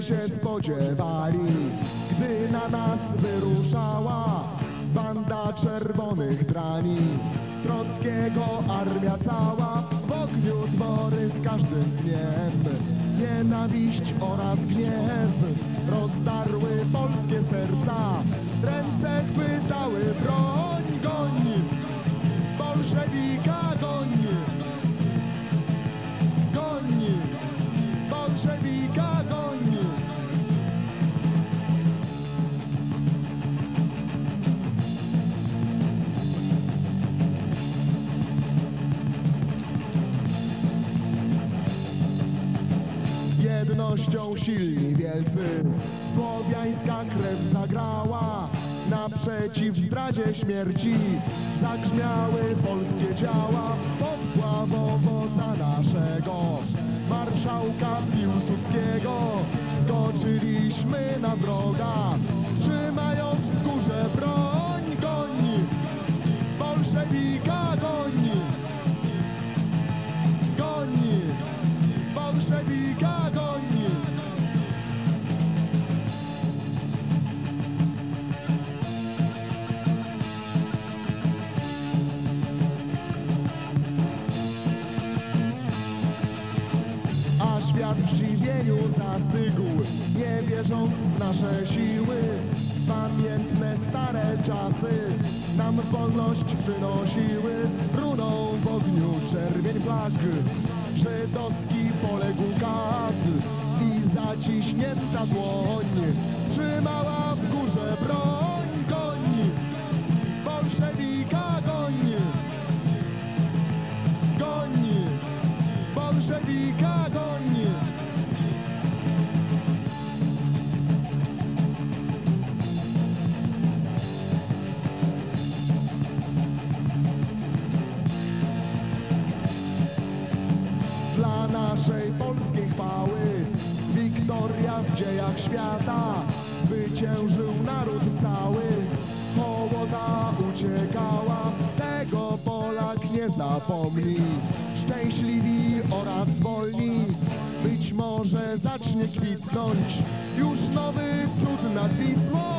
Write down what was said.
się spodziewali, gdy na nas wyruszała banda czerwonych drani. Trockiego armia cała w ogniu dwory z każdym dniem. Nienawiść oraz gniew rozdarły polskie serca. Ręce chwytały Jednością silni wielcy Słowiańska krew zagrała Naprzeciw zdradzie śmierci Zagrzmiały polskie ciała Pod wodza naszego Marszałka Piłsudskiego Skoczyliśmy na wroga Trzymając w górze broń Goń! Bolszewika goń! Goń! Bolszewika goń! Świat w zdziwieniu zastygł, nie wierząc w nasze siły. Pamiętne stare czasy nam wolność przynosiły. Runą w ogniu czerwień flag, żydowski poległ kat i zaciśnięta dłoń świata. Zwyciężył naród cały. Hołota uciekała. Tego Polak nie zapomni. Szczęśliwi oraz wolni. Być może zacznie kwitnąć. Już nowy cud nad Wisłą